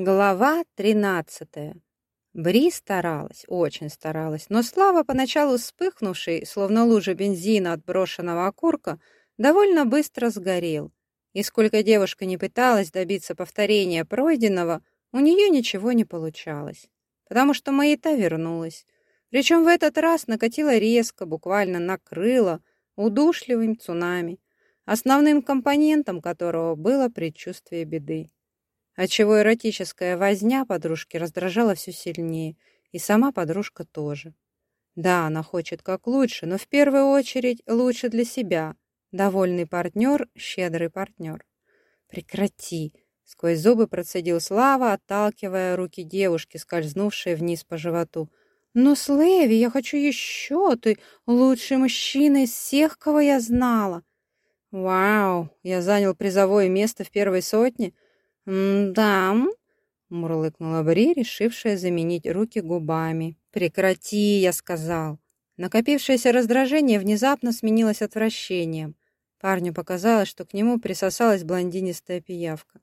Глава 13. Бри старалась, очень старалась, но Слава, поначалу вспыхнувший, словно лужа бензина от брошенного окурка, довольно быстро сгорел. И сколько девушка не пыталась добиться повторения пройденного, у нее ничего не получалось, потому что маята вернулась. Причем в этот раз накатила резко, буквально накрыла удушливым цунами, основным компонентом которого было предчувствие беды отчего эротическая возня подружки раздражала все сильнее, и сама подружка тоже. Да, она хочет как лучше, но в первую очередь лучше для себя. Довольный партнер, щедрый партнер. Прекрати, сквозь зубы процедил Слава, отталкивая руки девушки, скользнувшие вниз по животу. «Но, Слэви, я хочу еще! Ты лучший мужчина из всех, кого я знала!» «Вау! Я занял призовое место в первой сотне!» «Да», — мурлыкнула Бри, решившая заменить руки губами. «Прекрати», — я сказал. Накопившееся раздражение внезапно сменилось отвращением. Парню показалось, что к нему присосалась блондинистая пиявка.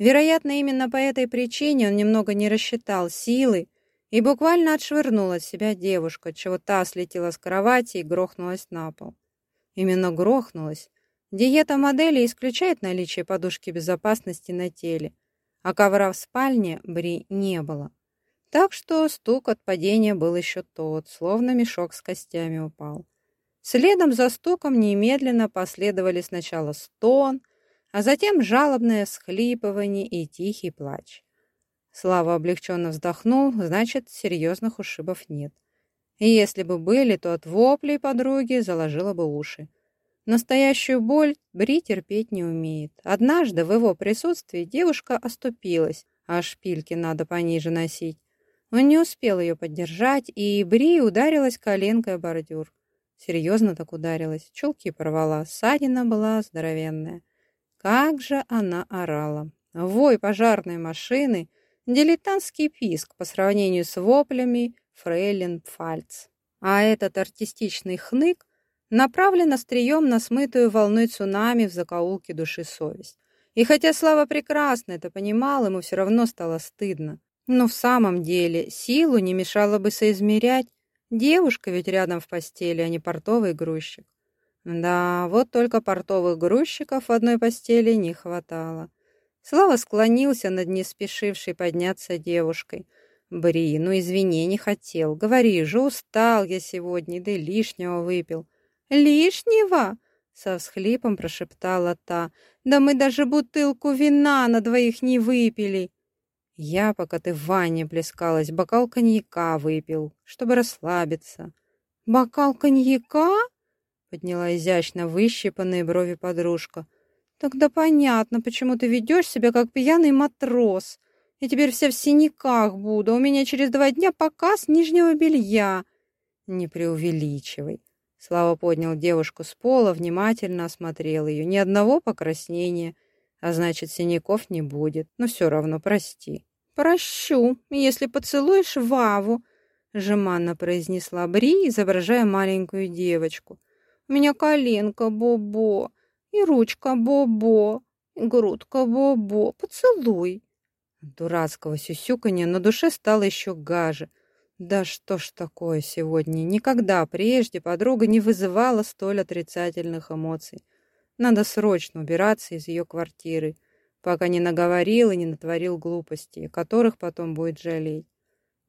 Вероятно, именно по этой причине он немного не рассчитал силы и буквально отшвырнул от себя девушку, отчего та слетела с кровати и грохнулась на пол. Именно грохнулась, Диета модели исключает наличие подушки безопасности на теле, а ковра в спальне Бри не было. Так что стук от падения был еще тот, словно мешок с костями упал. Следом за стуком немедленно последовали сначала стон, а затем жалобное схлипывание и тихий плач. Слава облегченно вздохнул, значит, серьезных ушибов нет. И если бы были, то от воплей подруги заложила бы уши. Настоящую боль Бри терпеть не умеет. Однажды в его присутствии девушка оступилась, а шпильки надо пониже носить. Он не успел ее поддержать, и Бри ударилась коленкой о бордюр. Серьезно так ударилась, чулки порвала, ссадина была здоровенная. Как же она орала! Вой пожарной машины — дилетантский писк по сравнению с воплями фрейлин Пфальц. А этот артистичный хнык направлен острием на смытую волной цунами в закоулке души совесть. И хотя Слава прекрасно это понимал, ему все равно стало стыдно. Но в самом деле силу не мешало бы соизмерять. Девушка ведь рядом в постели, а не портовый грузчик. Да, вот только портовых грузчиков в одной постели не хватало. Слава склонился над не спешившей подняться девушкой. «Бри, ну извини, не хотел. Говори же, устал я сегодня, да и лишнего выпил. «Лишнего?» — со всхлипом прошептала та. «Да мы даже бутылку вина на двоих не выпили!» Я, пока ты в ванне плескалась, бокал коньяка выпил, чтобы расслабиться. «Бокал коньяка?» — подняла изящно выщипанные брови подружка. «Тогда понятно, почему ты ведешь себя как пьяный матрос. Я теперь вся в синяках буду, у меня через два дня показ нижнего белья». «Не преувеличивай. Слава поднял девушку с пола, внимательно осмотрел ее. Ни одного покраснения, а значит, синяков не будет. Но все равно прости. «Прощу, если поцелуешь Ваву», — жеманно произнесла Бри, изображая маленькую девочку. «У меня коленка Бобо, и ручка Бобо, и грудка Бобо. Поцелуй». дурацкого сюсюканья на душе стало еще гаже — да что ж такое сегодня? Никогда прежде подруга не вызывала столь отрицательных эмоций. Надо срочно убираться из ее квартиры, пока не наговорил и не натворил глупостей, которых потом будет жалеть.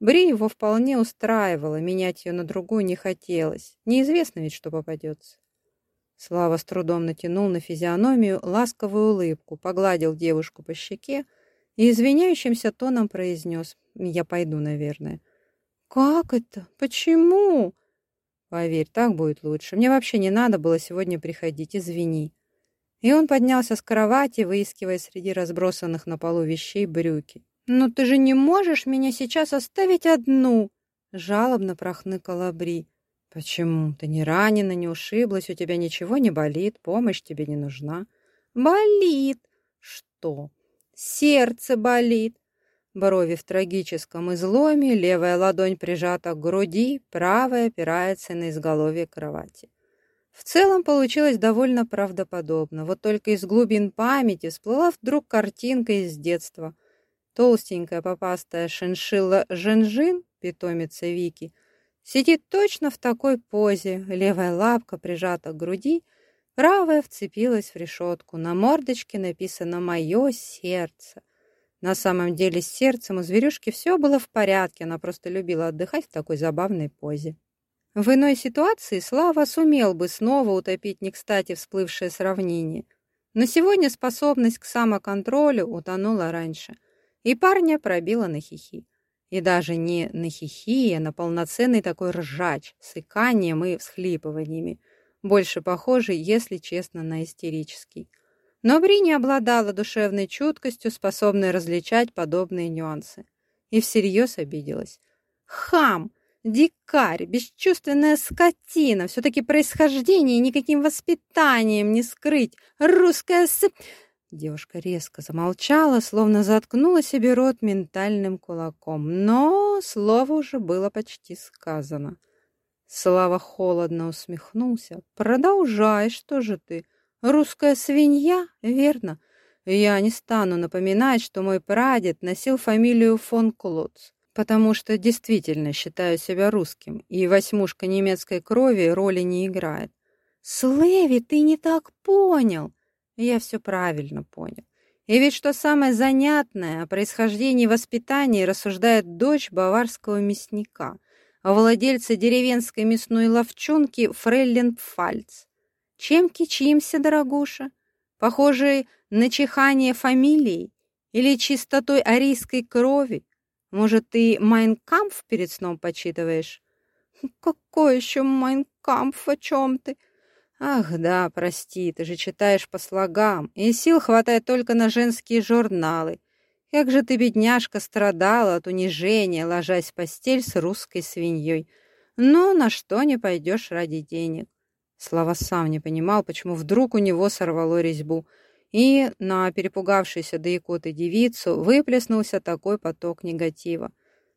Бри его вполне устраивала, менять ее на другую не хотелось. Неизвестно ведь, что попадется. Слава с трудом натянул на физиономию ласковую улыбку, погладил девушку по щеке и извиняющимся тоном произнес «Я пойду, наверное». «Как это? Почему?» «Поверь, так будет лучше. Мне вообще не надо было сегодня приходить, извини». И он поднялся с кровати, выискивая среди разбросанных на полу вещей брюки. «Но ты же не можешь меня сейчас оставить одну!» Жалобно прохныкала Бри. «Почему? Ты не ранена, не ушиблась, у тебя ничего не болит, помощь тебе не нужна». «Болит!» «Что?» «Сердце болит!» Брови в трагическом изломе, левая ладонь прижата к груди, правая опирается на изголовье кровати. В целом получилось довольно правдоподобно, вот только из глубин памяти всплыла вдруг картинка из детства. Толстенькая попастая шиншилла Женжин, питомица Вики, сидит точно в такой позе, левая лапка прижата к груди, правая вцепилась в решетку. На мордочке написано «Мое сердце». На самом деле с сердцем у зверюшки все было в порядке, она просто любила отдыхать в такой забавной позе. В иной ситуации Слава сумел бы снова утопить не кстати всплывшее сравнение, но сегодня способность к самоконтролю утонула раньше, и парня пробила на хихи. И даже не на хихи, а на полноценный такой ржач с иканием и всхлипываниями, больше похожий, если честно, на истерический. Но Бри не обладала душевной чуткостью, способной различать подобные нюансы. И всерьез обиделась. «Хам! Дикарь! Бесчувственная скотина! Все-таки происхождение никаким воспитанием не скрыть! Русская с...» Девушка резко замолчала, словно заткнула себе рот ментальным кулаком. Но слово уже было почти сказано. Слава холодно усмехнулся. «Продолжай, что же ты?» Русская свинья, верно? Я не стану напоминать, что мой прадед носил фамилию фон Клотц, потому что действительно считаю себя русским, и восьмушка немецкой крови роли не играет. Слеви, ты не так понял. Я все правильно понял. И ведь что самое занятное, о происхождении и воспитании рассуждает дочь баварского мясника, о владельце деревенской мясной ловчонки Фрейлин Пфальц. Чем кичимся, дорогуша? Похожей на чихание фамилии или чистотой арийской крови? Может, ты Майнкампф перед сном почитываешь? Какой еще Майнкампф, о чем ты? Ах, да, прости, ты же читаешь по слогам, и сил хватает только на женские журналы. Как же ты, бедняжка, страдала от унижения, ложась в постель с русской свиньей. Но на что не пойдешь ради денег. Слава сам не понимал, почему вдруг у него сорвало резьбу, и на перепугавшуюся до икоты девицу выплеснулся такой поток негатива.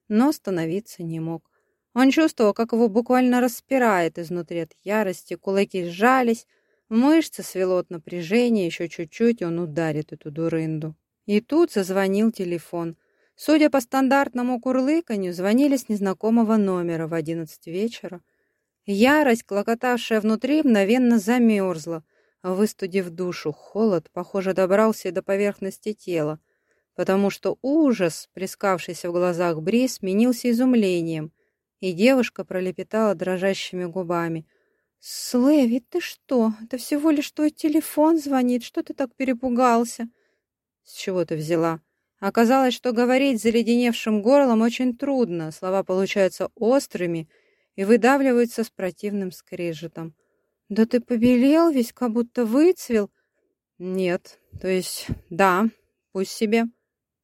Но остановиться не мог. Он чувствовал, как его буквально распирает изнутри от ярости, кулаки сжались, мышцы свело от напряжения, еще чуть-чуть он ударит эту дурынду. И тут зазвонил телефон. Судя по стандартному курлыканью, звонили с незнакомого номера в одиннадцать вечера. Ярость, клокотавшая внутри, мгновенно замерзла, выстудив душу. Холод, похоже, добрался и до поверхности тела, потому что ужас, плескавшийся в глазах Бри, сменился изумлением, и девушка пролепетала дрожащими губами. «Слэви, ты что? Это всего лишь твой телефон звонит. Что ты так перепугался?» «С чего ты взяла?» Оказалось, что говорить заледеневшим горлом очень трудно, слова получаются острыми — и выдавливается с противным скрежетом. «Да ты побелел весь, как будто выцвел». «Нет, то есть, да, пусть себе».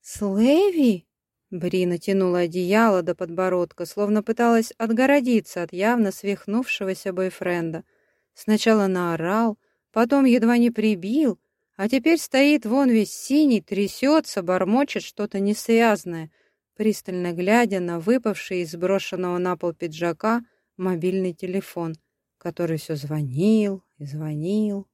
«Слэви?» Бри натянула одеяло до подбородка, словно пыталась отгородиться от явно свихнувшегося бойфренда. Сначала наорал, потом едва не прибил, а теперь стоит вон весь синий, трясется, бормочет что-то несвязное — пристально глядя на выпавший из брошенного на пол пиджака мобильный телефон, который все звонил и звонил.